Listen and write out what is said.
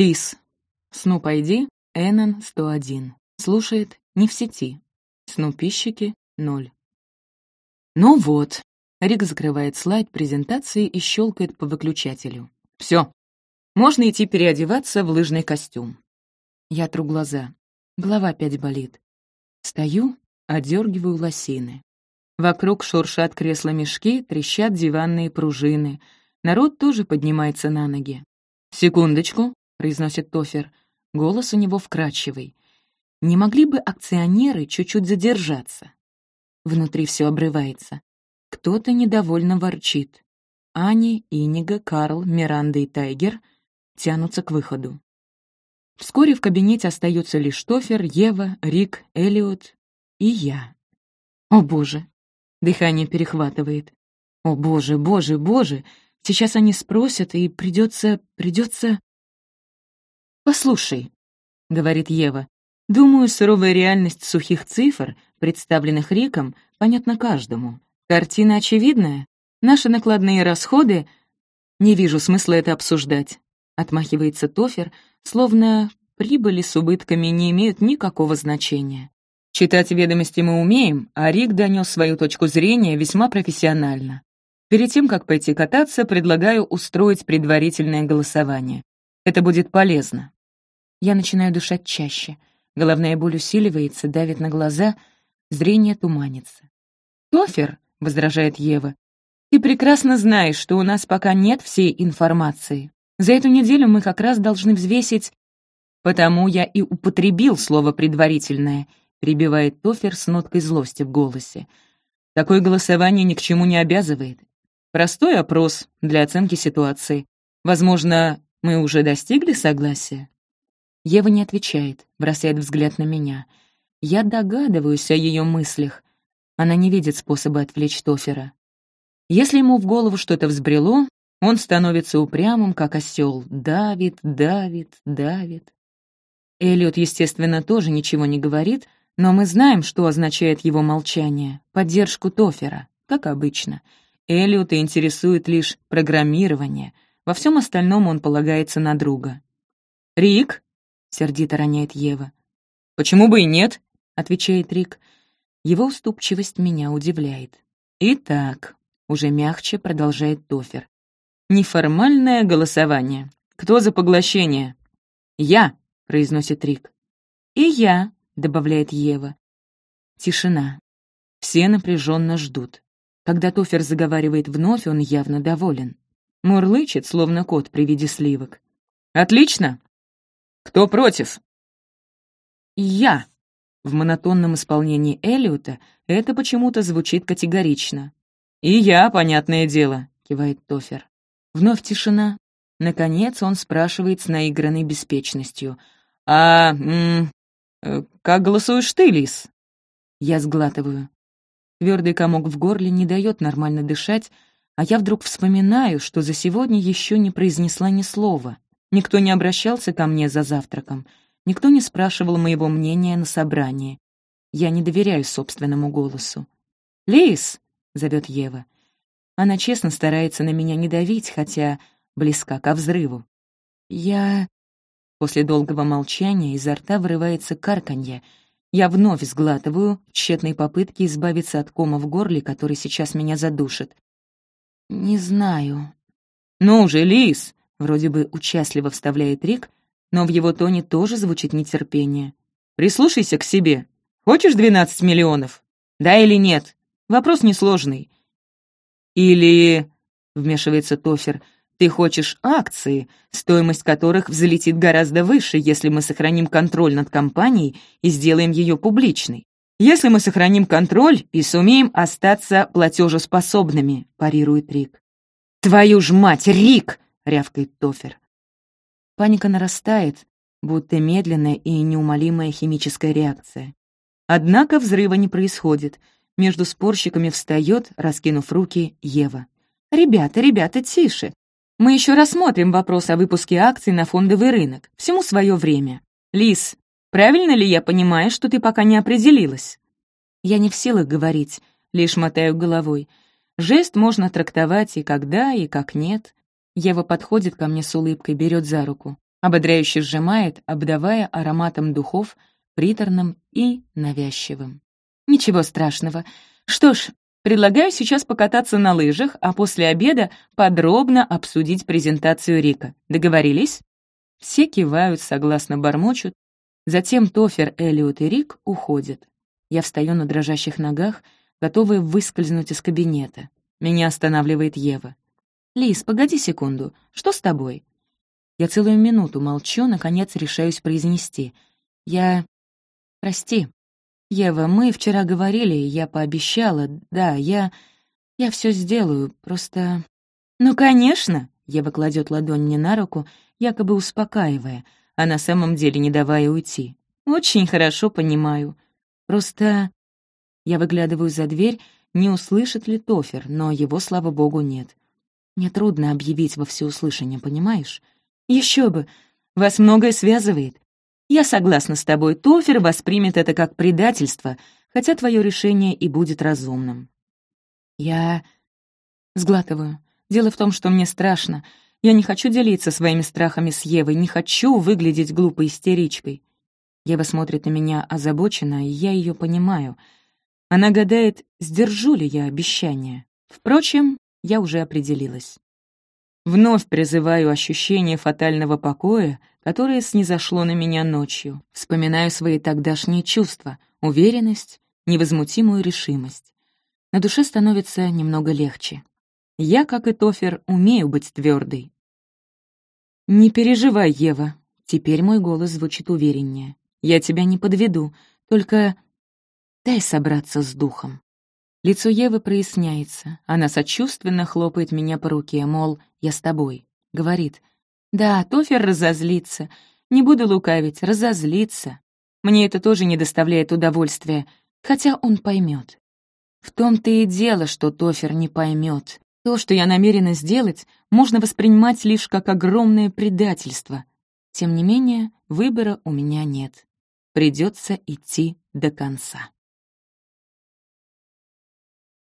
Лис. Снуп ID Эннон 101. Слушает не в сети. Снупищики — ноль. Ну вот. Рик закрывает слайд презентации и щелкает по выключателю. Все. Можно идти переодеваться в лыжный костюм. Я тру глаза. Голова опять болит. Стою, одергиваю лосины. Вокруг шуршат кресла-мешки, трещат диванные пружины. Народ тоже поднимается на ноги. «Секундочку», — произносит Тофер. Голос у него вкрадчивый. «Не могли бы акционеры чуть-чуть задержаться?» Внутри все обрывается. Кто-то недовольно ворчит. Ани, Инига, Карл, Миранда и Тайгер тянутся к выходу. Вскоре в кабинете остаются лишь Тофер, Ева, Рик, Элиот и я. О боже! Дыхание перехватывает. О боже, боже, боже! Сейчас они спросят, и придется, придется... «Послушай», — говорит Ева, — «думаю, суровая реальность сухих цифр, представленных Риком, понятна каждому. Картина очевидная. Наши накладные расходы... Не вижу смысла это обсуждать. Отмахивается Тофер, словно прибыли с убытками не имеют никакого значения. Читать ведомости мы умеем, а Рик донес свою точку зрения весьма профессионально. Перед тем, как пойти кататься, предлагаю устроить предварительное голосование. Это будет полезно. Я начинаю дышать чаще. Головная боль усиливается, давит на глаза, зрение туманится. «Тофер», — возражает Ева. «Ты прекрасно знаешь, что у нас пока нет всей информации. За эту неделю мы как раз должны взвесить...» «Потому я и употребил слово «предварительное», — прибивает Тофер с ноткой злости в голосе. «Такое голосование ни к чему не обязывает. Простой опрос для оценки ситуации. Возможно, мы уже достигли согласия?» Ева не отвечает, бросает взгляд на меня. Я догадываюсь о ее мыслях, она не видит способа отвлечь Тофера. Если ему в голову что-то взбрело, он становится упрямым, как осел, давит, давит, давит. Эллиот, естественно, тоже ничего не говорит, но мы знаем, что означает его молчание — поддержку Тофера, как обычно. Эллиота интересует лишь программирование, во всем остальном он полагается на друга. «Рик?» — сердито роняет Ева. «Почему бы и нет?» — отвечает Рик. Его уступчивость меня удивляет. Итак, уже мягче продолжает Тофер. Неформальное голосование. Кто за поглощение? Я, произносит Рик. И я, добавляет Ева. Тишина. Все напряженно ждут. Когда Тофер заговаривает вновь, он явно доволен. Мурлычет, словно кот при виде сливок. «Отлично! Кто против?» «Я», в монотонном исполнении Эллиота это почему-то звучит категорично. «И я, понятное дело», — кивает Тофер. Вновь тишина. Наконец он спрашивает с наигранной беспечностью. «А... М -м, как голосуешь ты, Лис?» Я сглатываю. Твердый комок в горле не дает нормально дышать, а я вдруг вспоминаю, что за сегодня еще не произнесла ни слова. Никто не обращался ко мне за завтраком — Никто не спрашивал моего мнения на собрании. Я не доверяю собственному голосу. «Лис!» — зовет Ева. Она честно старается на меня не давить, хотя близка ко взрыву. «Я...» После долгого молчания изо рта вырывается карканье. Я вновь сглатываю в тщетной попытке избавиться от кома в горле, который сейчас меня задушит. «Не знаю». «Ну же, Лис!» — вроде бы участливо вставляет Рик, но в его тоне тоже звучит нетерпение. «Прислушайся к себе. Хочешь 12 миллионов? Да или нет? Вопрос несложный». «Или...» — вмешивается Тофер. «Ты хочешь акции, стоимость которых взлетит гораздо выше, если мы сохраним контроль над компанией и сделаем ее публичной. Если мы сохраним контроль и сумеем остаться платежеспособными», — парирует Рик. «Твою ж мать, Рик!» — рявкает Тофер. Паника нарастает, будто медленная и неумолимая химическая реакция. Однако взрыва не происходит. Между спорщиками встает, раскинув руки, Ева. «Ребята, ребята, тише. Мы еще рассмотрим вопрос о выпуске акций на фондовый рынок. Всему свое время. Лис, правильно ли я понимаю, что ты пока не определилась?» Я не в силах говорить, лишь мотаю головой. Жест можно трактовать и когда, и как нет. Ева подходит ко мне с улыбкой, берет за руку. Ободряюще сжимает, обдавая ароматом духов, приторным и навязчивым. Ничего страшного. Что ж, предлагаю сейчас покататься на лыжах, а после обеда подробно обсудить презентацию Рика. Договорились? Все кивают, согласно бормочут. Затем Тофер, Элиот и Рик уходят. Я встаю на дрожащих ногах, готовая выскользнуть из кабинета. Меня останавливает Ева. «Лиз, погоди секунду. Что с тобой?» Я целую минуту молчу, наконец решаюсь произнести. «Я... Прости. Ева, мы вчера говорили, я пообещала. Да, я... Я все сделаю, просто...» «Ну, конечно!» — Ева кладет ладонь мне на руку, якобы успокаивая, а на самом деле не давая уйти. «Очень хорошо понимаю. Просто...» Я выглядываю за дверь, не услышит ли Тофер, но его, слава богу, нет. Мне трудно объявить во всеуслышание, понимаешь? Еще бы, вас многое связывает. Я согласна с тобой, Тофер воспримет это как предательство, хотя твое решение и будет разумным. Я сглатываю. Дело в том, что мне страшно. Я не хочу делиться своими страхами с Евой, не хочу выглядеть глупой истеричкой. Ева смотрит на меня озабоченно, и я ее понимаю. Она гадает, сдержу ли я обещание. Впрочем, я уже определилась. Вновь призываю ощущение фатального покоя, которое снизошло на меня ночью. Вспоминаю свои тогдашние чувства, уверенность, невозмутимую решимость. На душе становится немного легче. Я, как и Тофер, умею быть твердой. «Не переживай, Ева», — теперь мой голос звучит увереннее. «Я тебя не подведу, только дай собраться с духом». Лицо Евы проясняется. Она сочувственно хлопает меня по руке, мол, я с тобой. Говорит, да, Тофер разозлится. Не буду лукавить, разозлится. Мне это тоже не доставляет удовольствия, хотя он поймет. В том-то и дело, что Тофер не поймет. То, что я намерена сделать, можно воспринимать лишь как огромное предательство. Тем не менее, выбора у меня нет. Придется идти до конца.